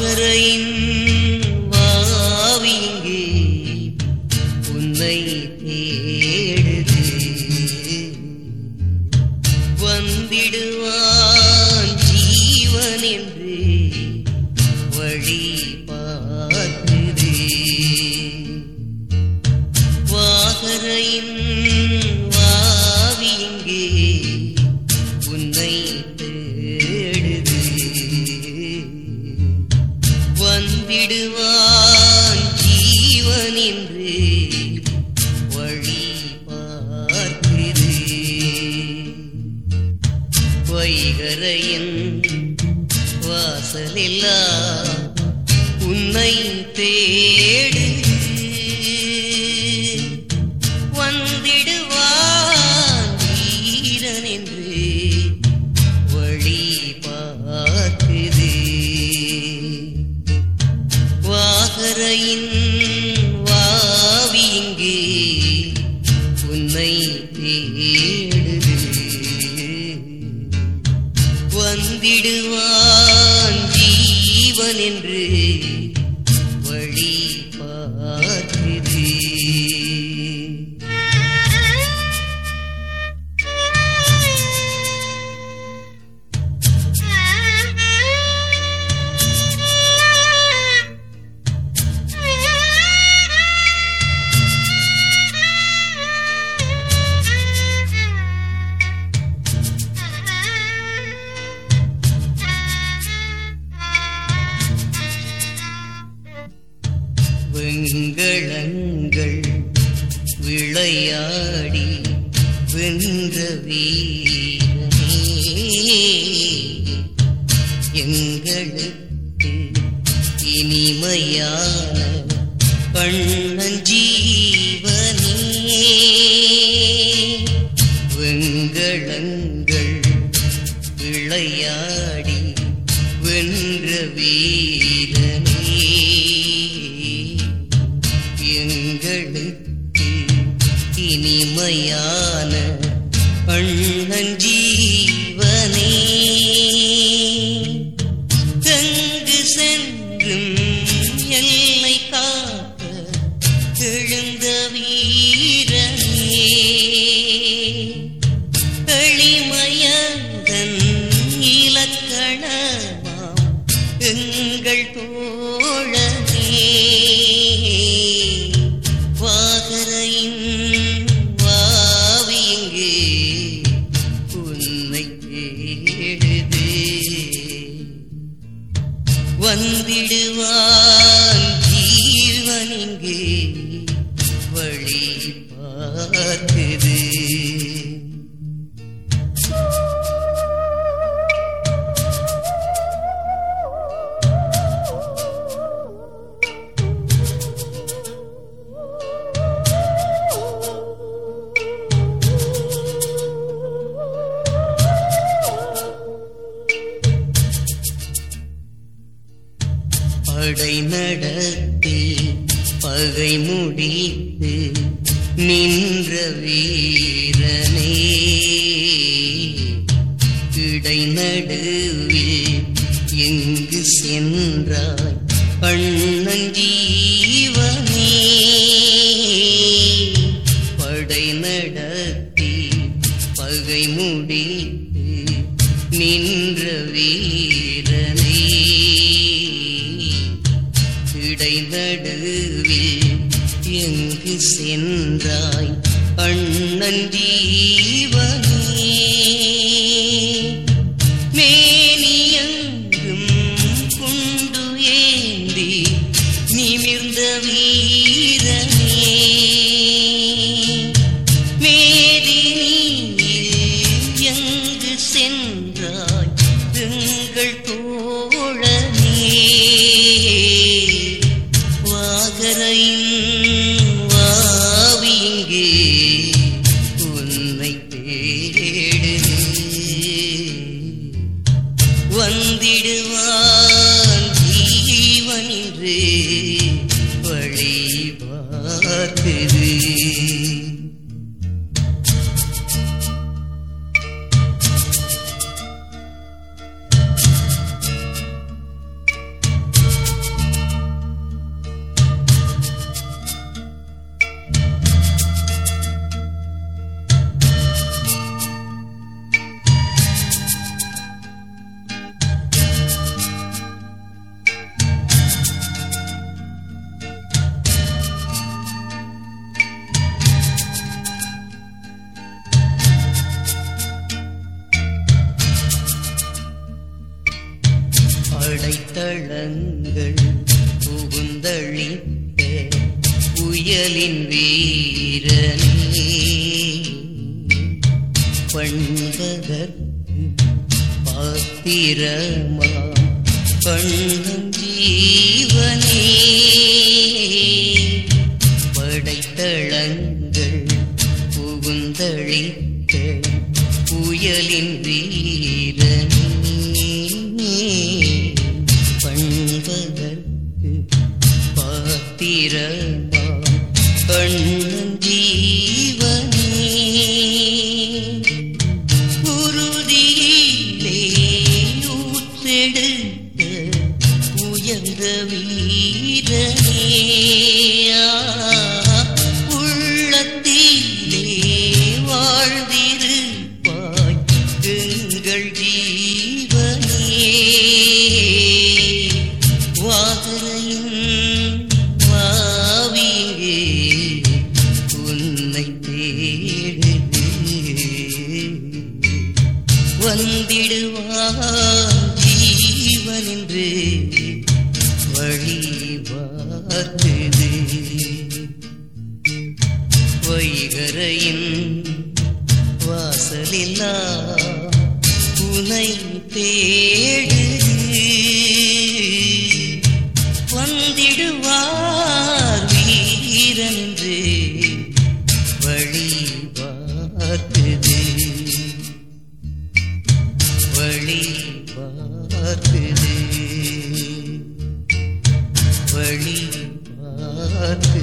கபரையின் வைகரையின் வாசலில்லா உன்னை தே வந்திடுவான் ஜீவன் என்று. வீரனே எங்களுக்கு இனிமையான கண்ணஞ்சீவனே. வெண்களங்கள் விளையாடி வென்ற வீ and வந்திடுவான் படை நடத்தி பகை முடித்து நின்ற வீரனே. இடை நடுவில் எங்கு சென்றாய் அண்ணன் ஜீவனே படை நடத்தி பகை முடித்து நின்ற வீரனே. நடுவில் எங்கு சென்றாய் அண்ணன் ஜீவனே. மேனியங்கும் குண்டு ஏந்தி நிமிர்ந்த வீரனே. மேதினியில் எங்கு சென்றாய்? எங்கள் தோழனே. வந்திடு. படைத்தளங்கள் புகுந்தளித்த புயலின் வீரனே. பண்பதற்கு பாத்திரமா கண்ணும் ஜீவனே. பிடித்து உயர்ந்த வீரனே நின்று வழி பார்த்துது வைகரையின் வாசலில்லா புனை தேடுது வந்திடுவார் வீரன்று வழி பார்த்துது வழி பார்த்துது வழி பார்த்து